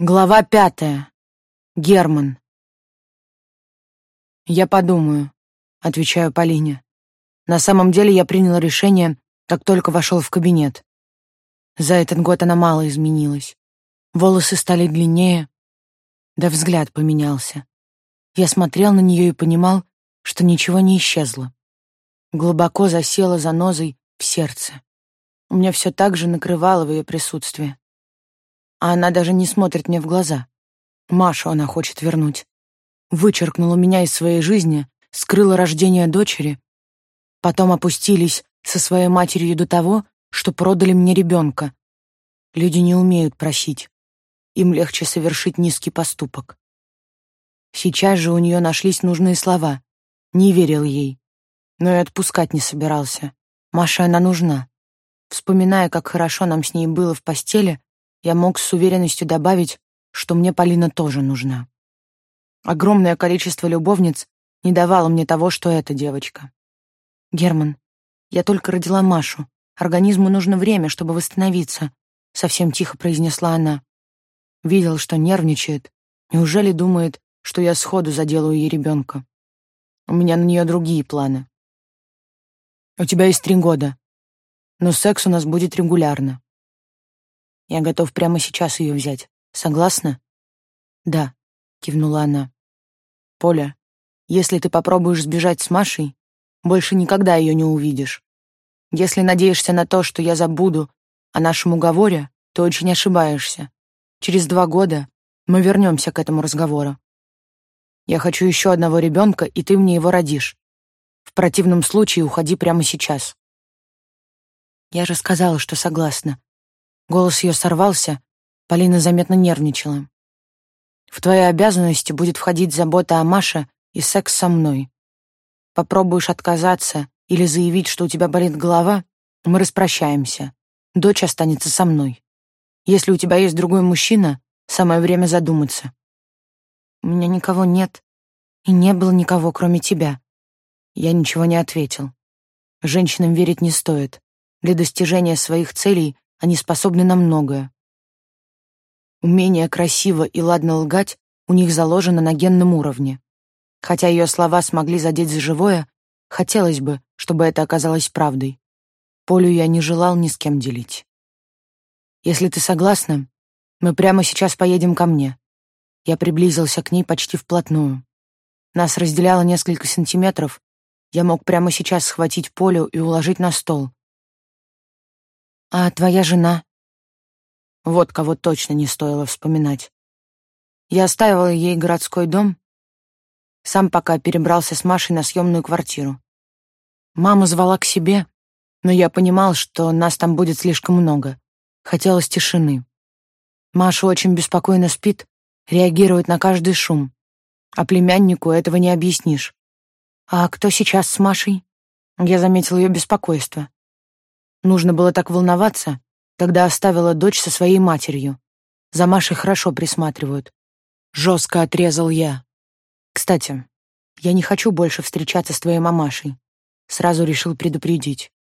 Глава пятая. Герман. «Я подумаю», — отвечаю Полине. На самом деле я принял решение, как только вошел в кабинет. За этот год она мало изменилась. Волосы стали длиннее, да взгляд поменялся. Я смотрел на нее и понимал, что ничего не исчезло. Глубоко засела занозой в сердце. У меня все так же накрывало в ее присутствии а она даже не смотрит мне в глаза. Машу она хочет вернуть. Вычеркнула меня из своей жизни, скрыла рождение дочери. Потом опустились со своей матерью до того, что продали мне ребенка. Люди не умеют просить. Им легче совершить низкий поступок. Сейчас же у нее нашлись нужные слова. Не верил ей. Но и отпускать не собирался. Маше она нужна. Вспоминая, как хорошо нам с ней было в постели, я мог с уверенностью добавить, что мне Полина тоже нужна. Огромное количество любовниц не давало мне того, что эта девочка. «Герман, я только родила Машу. Организму нужно время, чтобы восстановиться», — совсем тихо произнесла она. Видел, что нервничает. Неужели думает, что я сходу заделаю ей ребенка? У меня на нее другие планы. У тебя есть три года, но секс у нас будет регулярно. Я готов прямо сейчас ее взять. Согласна? Да, кивнула она. Поля, если ты попробуешь сбежать с Машей, больше никогда ее не увидишь. Если надеешься на то, что я забуду о нашем уговоре, то очень ошибаешься. Через два года мы вернемся к этому разговору. Я хочу еще одного ребенка, и ты мне его родишь. В противном случае уходи прямо сейчас. Я же сказала, что согласна. Голос ее сорвался, Полина заметно нервничала. «В твои обязанности будет входить забота о Маше и секс со мной. Попробуешь отказаться или заявить, что у тебя болит голова, мы распрощаемся. Дочь останется со мной. Если у тебя есть другой мужчина, самое время задуматься». «У меня никого нет, и не было никого, кроме тебя». Я ничего не ответил. Женщинам верить не стоит. Для достижения своих целей они способны на многое. Умение красиво и ладно лгать у них заложено на генном уровне. Хотя ее слова смогли задеть за живое, хотелось бы, чтобы это оказалось правдой. Полю я не желал ни с кем делить. Если ты согласна, мы прямо сейчас поедем ко мне. Я приблизился к ней почти вплотную. Нас разделяло несколько сантиметров. Я мог прямо сейчас схватить Полю и уложить на стол, а твоя жена? Вот кого точно не стоило вспоминать. Я оставила ей городской дом, сам пока перебрался с Машей на съемную квартиру. Мама звала к себе, но я понимал, что нас там будет слишком много. Хотелось тишины. Маша очень беспокойно спит, реагирует на каждый шум. А племяннику этого не объяснишь. А кто сейчас с Машей? Я заметил ее беспокойство. Нужно было так волноваться, когда оставила дочь со своей матерью. За Машей хорошо присматривают. Жестко отрезал я. Кстати, я не хочу больше встречаться с твоей мамашей. Сразу решил предупредить.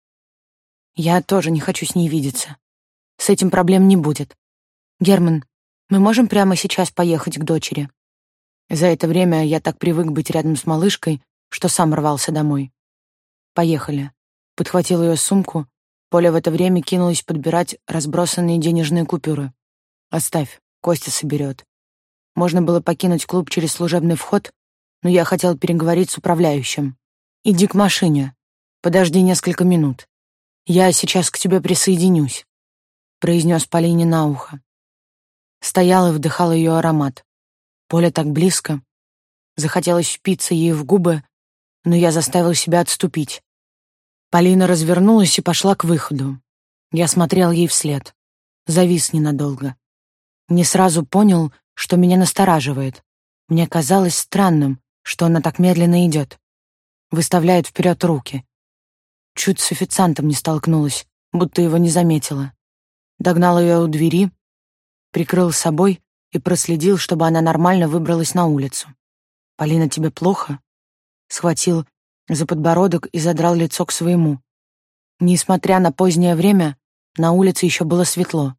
Я тоже не хочу с ней видеться. С этим проблем не будет. Герман, мы можем прямо сейчас поехать к дочери? За это время я так привык быть рядом с малышкой, что сам рвался домой. Поехали. Подхватил ее сумку Поля в это время кинулась подбирать разбросанные денежные купюры. «Оставь, Костя соберет». Можно было покинуть клуб через служебный вход, но я хотел переговорить с управляющим. «Иди к машине. Подожди несколько минут. Я сейчас к тебе присоединюсь», — произнес Полине на ухо. Стоял и вдыхал ее аромат. Поля так близко. Захотелось впиться ей в губы, но я заставил себя отступить. Полина развернулась и пошла к выходу. Я смотрел ей вслед. Завис ненадолго. Не сразу понял, что меня настораживает. Мне казалось странным, что она так медленно идет. Выставляет вперед руки. Чуть с официантом не столкнулась, будто его не заметила. Догнал ее у двери, прикрыл собой и проследил, чтобы она нормально выбралась на улицу. «Полина, тебе плохо?» Схватил за подбородок и задрал лицо к своему. Несмотря на позднее время, на улице еще было светло.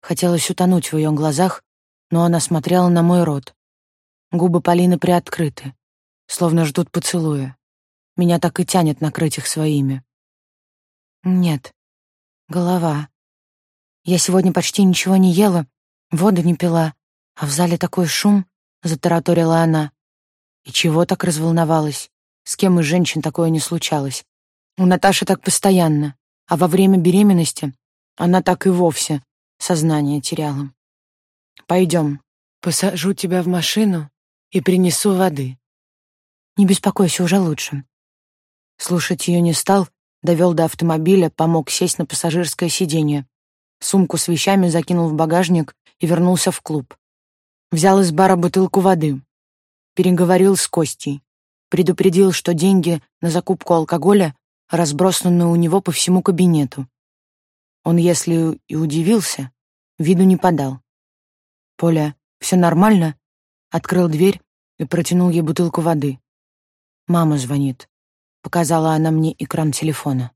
Хотелось утонуть в ее глазах, но она смотрела на мой рот. Губы Полины приоткрыты, словно ждут поцелуя. Меня так и тянет накрыть их своими. Нет, голова. Я сегодня почти ничего не ела, воду не пила, а в зале такой шум, — затараторила она. И чего так разволновалась? С кем из женщин такое не случалось? У Наташи так постоянно, а во время беременности она так и вовсе сознание теряла. Пойдем, посажу тебя в машину и принесу воды. Не беспокойся, уже лучше. Слушать ее не стал, довел до автомобиля, помог сесть на пассажирское сиденье. Сумку с вещами закинул в багажник и вернулся в клуб. Взял из бара бутылку воды. Переговорил с Костей. Предупредил, что деньги на закупку алкоголя разбросаны у него по всему кабинету. Он, если и удивился, виду не подал. «Поля, все нормально?» Открыл дверь и протянул ей бутылку воды. «Мама звонит», — показала она мне экран телефона.